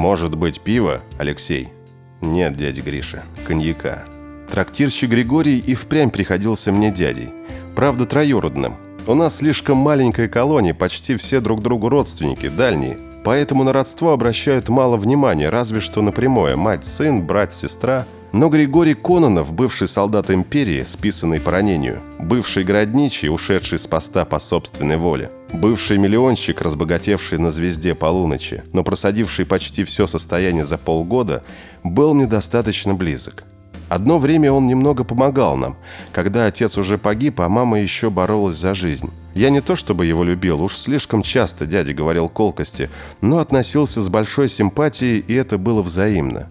«Может быть, пиво, Алексей?» «Нет, дядя Гриша, коньяка». Трактирщик Григорий и впрямь приходился мне дядей. Правда, троюродным. У нас слишком маленькая колония, почти все друг другу родственники, дальние. Поэтому на родство обращают мало внимания, разве что на прямое. Мать, сын, брат, сестра – но Григорий Кононов, бывший солдат империи, списанный по ранению, бывший городничий, ушедший с поста по собственной воле, бывший миллионщик, разбогатевший на звезде полуночи, но просадивший почти все состояние за полгода, был мне достаточно близок. Одно время он немного помогал нам, когда отец уже погиб, а мама еще боролась за жизнь. Я не то чтобы его любил, уж слишком часто дядя говорил колкости, но относился с большой симпатией, и это было взаимно.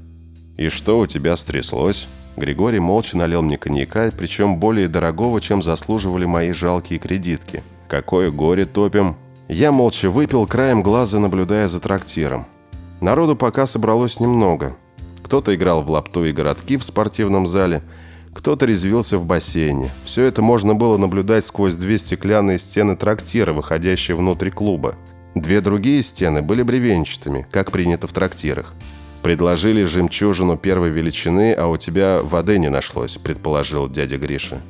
«И что у тебя стряслось?» Григорий молча налил мне коньяка, причем более дорогого, чем заслуживали мои жалкие кредитки. «Какое горе топим!» Я молча выпил, краем глаза наблюдая за трактиром. Народу пока собралось немного. Кто-то играл в лапту и городки в спортивном зале, кто-то резвился в бассейне. Все это можно было наблюдать сквозь две стеклянные стены трактира, выходящие внутрь клуба. Две другие стены были бревенчатыми, как принято в трактирах. «Предложили жемчужину первой величины, а у тебя воды не нашлось», – предположил дядя Гриша.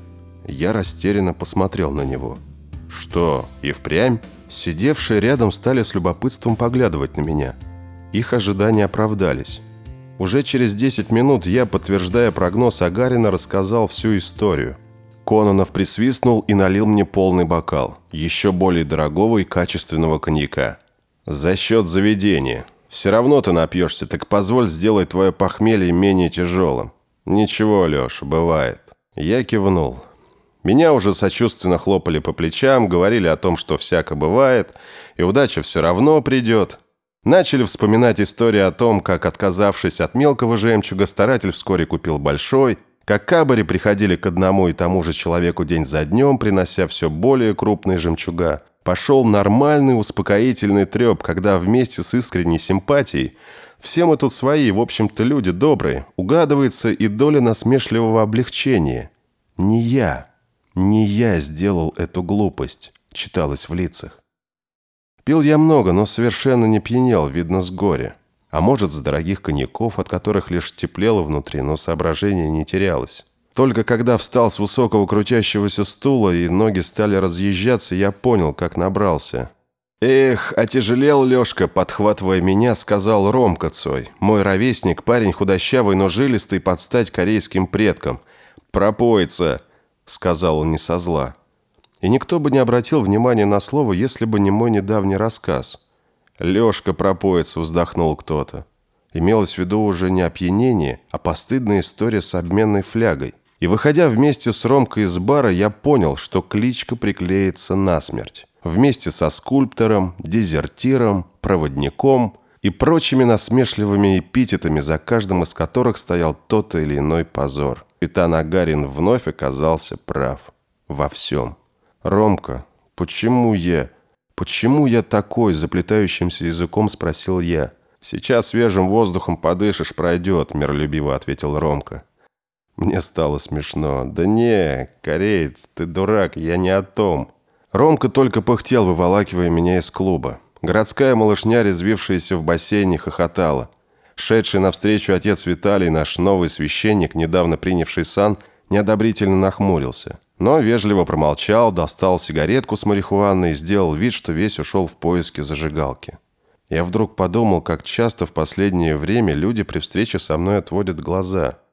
Я растерянно посмотрел на него. «Что, и впрямь?» Сидевшие рядом стали с любопытством поглядывать на меня. Их ожидания оправдались. Уже через 10 минут я, подтверждая прогноз Агарина, рассказал всю историю. Кононов присвистнул и налил мне полный бокал, еще более дорогого и качественного коньяка. «За счет заведения», все равно ты напьешься, так позволь сделать твое похмелье менее тяжелым. Ничего, Леша, бывает. Я кивнул. Меня уже сочувственно хлопали по плечам, говорили о том, что всяко бывает, и удача все равно придет. Начали вспоминать истории о том, как, отказавшись от мелкого жемчуга, старатель вскоре купил большой, как кабари приходили к одному и тому же человеку день за днем, принося все более крупные жемчуга пошел нормальный успокоительный треп, когда вместе с искренней симпатией все мы тут свои, в общем-то, люди добрые, угадывается и доля насмешливого облегчения. Не я, не я сделал эту глупость, читалось в лицах. Пил я много, но совершенно не пьянел, видно, с горя. А может, с дорогих коньяков, от которых лишь теплело внутри, но соображение не терялось. Только когда встал с высокого крутящегося стула и ноги стали разъезжаться, я понял, как набрался. «Эх, отяжелел Лешка», подхватывая меня, сказал Ромка Цой. Мой ровесник, парень худощавый, но жилистый, под стать корейским предкам. «Пропоится», — сказал он не со зла. И никто бы не обратил внимания на слово, если бы не мой недавний рассказ. «Лешка пропоится», — вздохнул кто-то. Имелось в виду уже не опьянение, а постыдная история с обменной флягой. И выходя вместе с Ромкой из бара, я понял, что кличка приклеится насмерть. Вместе со скульптором, дезертиром, проводником и прочими насмешливыми эпитетами, за каждым из которых стоял тот или иной позор. Капитан Агарин вновь оказался прав. Во всем. «Ромка, почему я... Почему я такой?» Заплетающимся языком спросил я. «Сейчас свежим воздухом подышишь, пройдет», – миролюбиво ответил Ромка. Мне стало смешно. «Да не, кореец, ты дурак, я не о том». Ромка только пыхтел, выволакивая меня из клуба. Городская малышня, резвившаяся в бассейне, хохотала. Шедший навстречу отец Виталий, наш новый священник, недавно принявший сан, неодобрительно нахмурился. Но вежливо промолчал, достал сигаретку с марихуаной и сделал вид, что весь ушел в поиски зажигалки. Я вдруг подумал, как часто в последнее время люди при встрече со мной отводят глаза –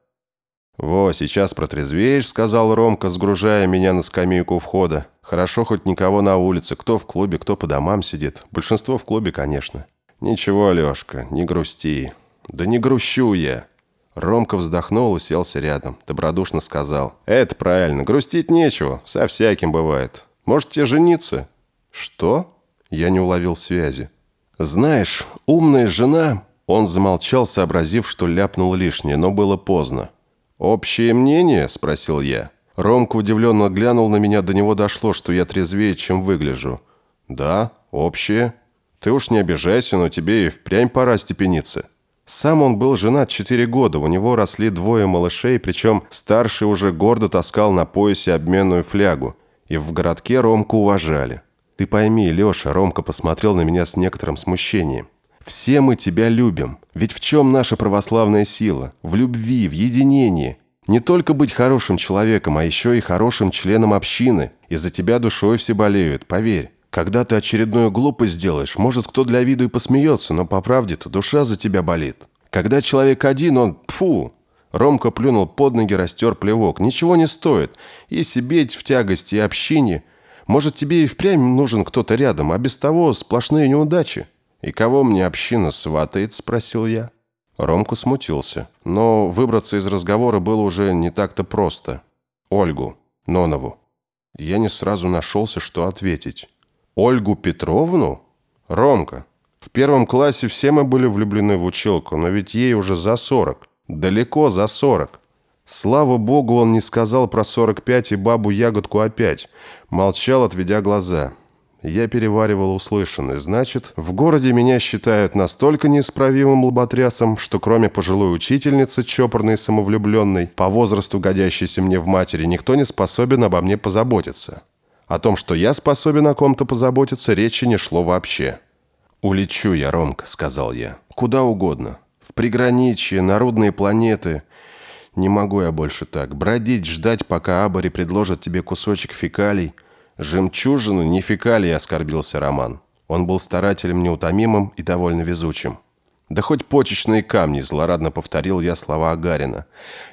«Во, сейчас протрезвеешь», — сказал Ромка, сгружая меня на скамейку входа. «Хорошо, хоть никого на улице. Кто в клубе, кто по домам сидит. Большинство в клубе, конечно». «Ничего, Лешка, не грусти». «Да не грущу я». Ромка вздохнул и селся рядом. Добродушно сказал. «Это правильно. Грустить нечего. Со всяким бывает. Может, тебе жениться?» «Что?» Я не уловил связи. «Знаешь, умная жена...» Он замолчал, сообразив, что ляпнул лишнее, но было поздно. «Общее мнение?» – спросил я. Ромка удивленно глянул на меня, до него дошло, что я трезвее, чем выгляжу. «Да, общее. Ты уж не обижайся, но тебе и впрямь пора степениться». Сам он был женат четыре года, у него росли двое малышей, причем старший уже гордо таскал на поясе обменную флягу. И в городке Ромку уважали. «Ты пойми, Леша», – Ромка посмотрел на меня с некоторым смущением. Все мы тебя любим. Ведь в чем наша православная сила? В любви, в единении. Не только быть хорошим человеком, а еще и хорошим членом общины. И за тебя душой все болеют, поверь. Когда ты очередную глупость сделаешь, может, кто для виду и посмеется, но по правде-то душа за тебя болит. Когда человек один, он... Фу! Ромка плюнул под ноги, растер плевок. Ничего не стоит. И себе в тягости, и общине. Может, тебе и впрямь нужен кто-то рядом, а без того сплошные неудачи. «И кого мне община сватает?» – спросил я. Ромку смутился, но выбраться из разговора было уже не так-то просто. Ольгу, Нонову. Я не сразу нашелся, что ответить. Ольгу Петровну? Ромка. В первом классе все мы были влюблены в училку, но ведь ей уже за сорок. Далеко за сорок. Слава богу, он не сказал про сорок пять и бабу Ягодку опять. Молчал, отведя глаза. Я переваривал услышанное. Значит, в городе меня считают настолько неисправимым лоботрясом, что кроме пожилой учительницы, чопорной и самовлюбленной, по возрасту годящейся мне в матери, никто не способен обо мне позаботиться. О том, что я способен о ком-то позаботиться, речи не шло вообще. «Улечу я, Ромка», — сказал я. «Куда угодно. В приграничье, народные планеты. Не могу я больше так. Бродить, ждать, пока Абари предложит тебе кусочек фекалий — «Жемчужину, не фекалии», — оскорбился Роман. Он был старателем неутомимым и довольно везучим. «Да хоть почечные камни», — злорадно повторил я слова Агарина.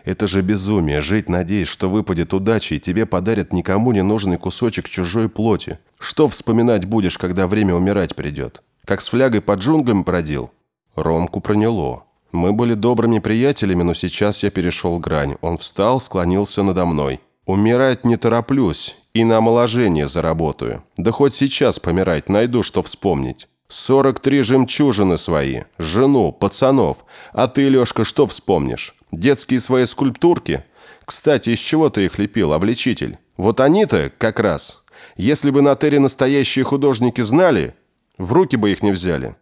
«Это же безумие, жить, надеясь, что выпадет удача, и тебе подарят никому не нужный кусочек чужой плоти. Что вспоминать будешь, когда время умирать придет? Как с флягой под джунглями бродил?» Ромку проняло. Мы были добрыми приятелями, но сейчас я перешел грань. Он встал, склонился надо мной. «Умирать не тороплюсь, и на омоложение заработаю. Да хоть сейчас помирать найду, что вспомнить. 43 жемчужины свои, жену, пацанов. А ты, Лешка, что вспомнишь? Детские свои скульптурки? Кстати, из чего ты их лепил, обличитель? Вот они-то как раз. Если бы на Терре настоящие художники знали, в руки бы их не взяли.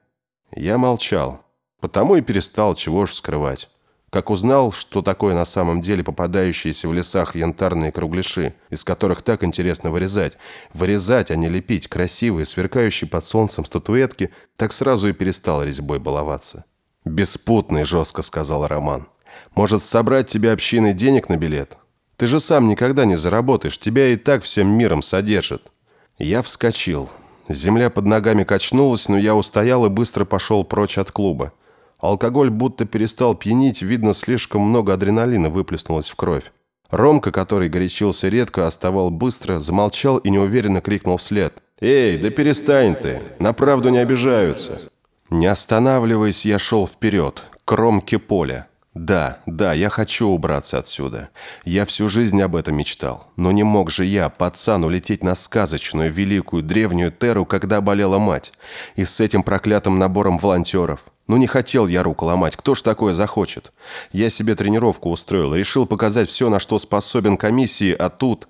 Я молчал, потому и перестал чего ж скрывать. Как узнал, что такое на самом деле попадающиеся в лесах янтарные кругляши, из которых так интересно вырезать. Вырезать, а не лепить красивые, сверкающие под солнцем статуэтки, так сразу и перестал резьбой баловаться. «Беспутный», — жестко сказал Роман. «Может, собрать тебе общиной денег на билет? Ты же сам никогда не заработаешь, тебя и так всем миром содержат». Я вскочил. Земля под ногами качнулась, но я устоял и быстро пошел прочь от клуба. Алкоголь будто перестал пьянить, видно, слишком много адреналина выплеснулось в кровь. Ромка, который горячился редко, оставал быстро, замолчал и неуверенно крикнул вслед. «Эй, да перестань ты! На правду не обижаются!» Не останавливаясь, я шел вперед, к кромке поля. Да, да, я хочу убраться отсюда. Я всю жизнь об этом мечтал. Но не мог же я, пацан, улететь на сказочную, великую, древнюю Терру, когда болела мать. И с этим проклятым набором волонтеров. Ну не хотел я руку ломать, кто ж такое захочет? Я себе тренировку устроил, решил показать все, на что способен комиссии, а тут...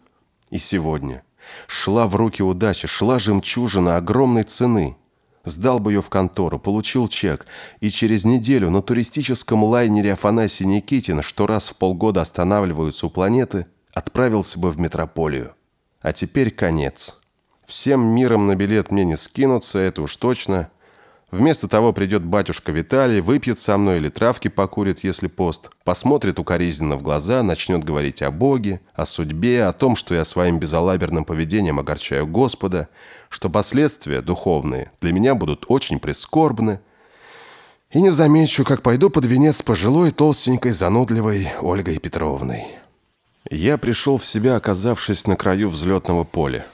И сегодня. Шла в руки удача, шла жемчужина огромной цены. Сдал бы ее в контору, получил чек, и через неделю на туристическом лайнере Афанасия Никитина, что раз в полгода останавливаются у планеты, отправился бы в метрополию. А теперь конец. Всем миром на билет мне не скинуться, это уж точно – Вместо того придет батюшка Виталий, выпьет со мной или травки покурит, если пост, посмотрит укоризненно в глаза, начнет говорить о Боге, о судьбе, о том, что я своим безалаберным поведением огорчаю Господа, что последствия духовные для меня будут очень прискорбны. И не замечу, как пойду под венец пожилой, толстенькой, занудливой Ольгой Петровной. Я пришел в себя, оказавшись на краю взлетного поля.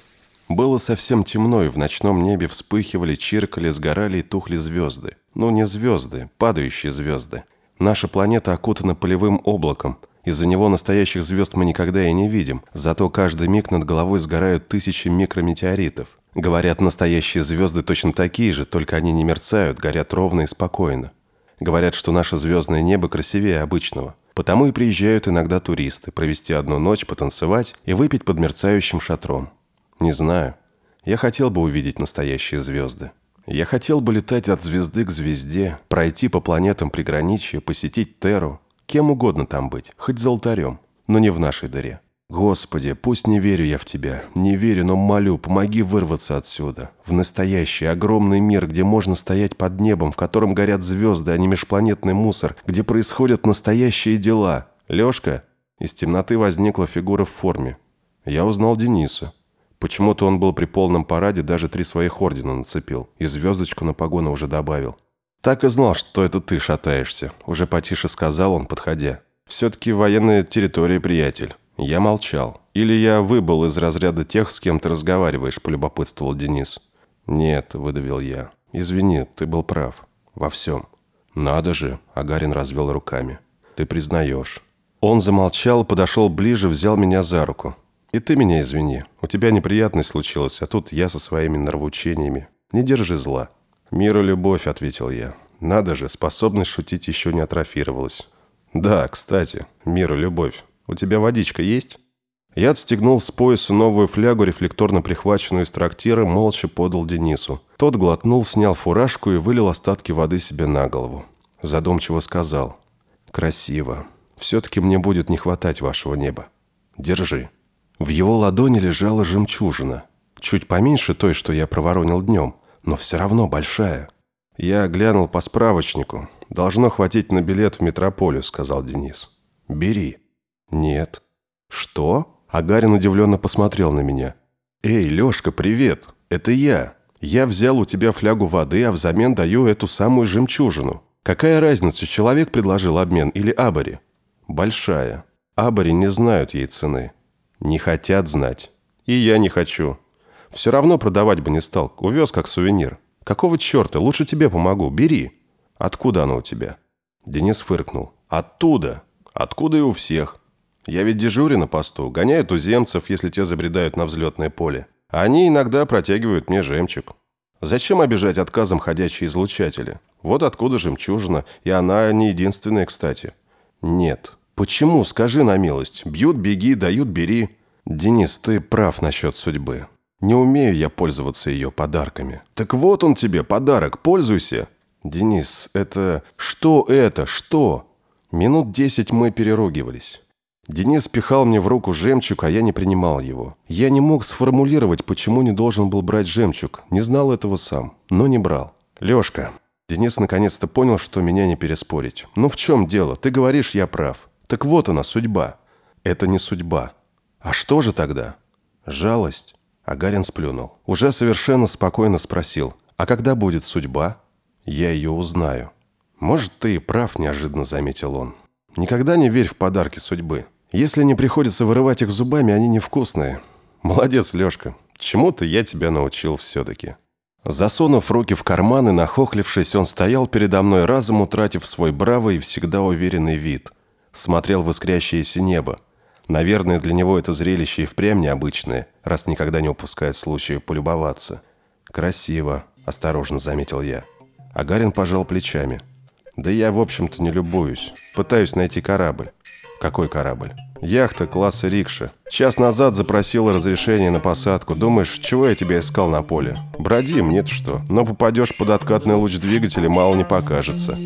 Было совсем темно, и в ночном небе вспыхивали, чиркали, сгорали и тухли звезды. Ну, не звезды, падающие звезды. Наша планета окутана полевым облаком. Из-за него настоящих звезд мы никогда и не видим. Зато каждый миг над головой сгорают тысячи микрометеоритов. Говорят, настоящие звезды точно такие же, только они не мерцают, горят ровно и спокойно. Говорят, что наше звездное небо красивее обычного. Потому и приезжают иногда туристы провести одну ночь, потанцевать и выпить под мерцающим шатром. Не знаю. Я хотел бы увидеть настоящие звезды. Я хотел бы летать от звезды к звезде, пройти по планетам приграничья, посетить Терру, кем угодно там быть, хоть золотарем, но не в нашей дыре. Господи, пусть не верю я в Тебя, не верю, но молю, помоги вырваться отсюда, в настоящий огромный мир, где можно стоять под небом, в котором горят звезды, а не межпланетный мусор, где происходят настоящие дела. Лешка? Из темноты возникла фигура в форме. Я узнал Дениса. Почему-то он был при полном параде, даже три своих ордена нацепил, и звездочку на погону уже добавил. «Так и знал, что это ты шатаешься», – уже потише сказал он, подходя. «Все-таки военная территория, приятель». Я молчал. «Или я выбыл из разряда тех, с кем ты разговариваешь», – полюбопытствовал Денис. «Нет», – выдавил я. «Извини, ты был прав. Во всем». «Надо же», – Агарин развел руками. «Ты признаешь». Он замолчал, подошел ближе, взял меня за руку. «И ты меня извини. У тебя неприятность случилась, а тут я со своими нравоучениями. Не держи зла». «Мир и любовь», — ответил я. «Надо же, способность шутить еще не атрофировалась». «Да, кстати, мир и любовь. У тебя водичка есть?» Я отстегнул с пояса новую флягу, рефлекторно прихваченную из трактира, молча подал Денису. Тот глотнул, снял фуражку и вылил остатки воды себе на голову. Задумчиво сказал. «Красиво. Все-таки мне будет не хватать вашего неба. Держи». В его ладони лежала жемчужина. Чуть поменьше той, что я проворонил днем, но все равно большая. Я глянул по справочнику. «Должно хватить на билет в метрополию», — сказал Денис. «Бери». «Нет». «Что?» Агарин удивленно посмотрел на меня. «Эй, Лешка, привет! Это я. Я взял у тебя флягу воды, а взамен даю эту самую жемчужину. Какая разница, человек предложил обмен или Абари?» «Большая. Абари не знают ей цены. Не хотят знать. И я не хочу. Все равно продавать бы не стал. Увез как сувенир. Какого черта? Лучше тебе помогу. Бери. Откуда она у тебя?» Денис фыркнул. «Оттуда. Откуда и у всех. Я ведь дежурю на посту, гоняю туземцев, если те забредают на взлетное поле. Они иногда протягивают мне жемчуг. Зачем обижать отказом ходячие излучатели? Вот откуда жемчужина, и она не единственная, кстати. Нет. Почему, скажи на милость. Бьют, беги, дают, бери. Денис, ты прав насчет судьбы. Не умею я пользоваться ее подарками. Так вот он тебе, подарок, пользуйся. Денис, это... Что это? Что? Минут десять мы переругивались. Денис пихал мне в руку жемчуг, а я не принимал его. Я не мог сформулировать, почему не должен был брать жемчуг. Не знал этого сам, но не брал. «Лешка». Денис наконец-то понял, что меня не переспорить. «Ну в чем дело? Ты говоришь, я прав. Так вот она, судьба». «Это не судьба». «А что же тогда?» «Жалость». Агарин сплюнул. Уже совершенно спокойно спросил. «А когда будет судьба?» «Я ее узнаю». «Может, ты и прав», – неожиданно заметил он. «Никогда не верь в подарки судьбы. Если не приходится вырывать их зубами, они невкусные. Молодец, Лешка. Чему-то я тебя научил все-таки. Засунув руки в карманы, нахохлившись, он стоял передо мной, разом утратив свой бравый и всегда уверенный вид. Смотрел в искрящееся небо. Наверное, для него это зрелище и впрямь необычное, раз никогда не упускает случая полюбоваться. «Красиво», – осторожно заметил я. Агарин пожал плечами. «Да я, в общем-то, не любуюсь. Пытаюсь найти корабль». «Какой корабль?» «Яхта класса рикша. Час назад запросила разрешение на посадку. Думаешь, чего я тебя искал на поле? Броди, мне-то что. Но попадешь под откатный луч двигателя, мало не покажется».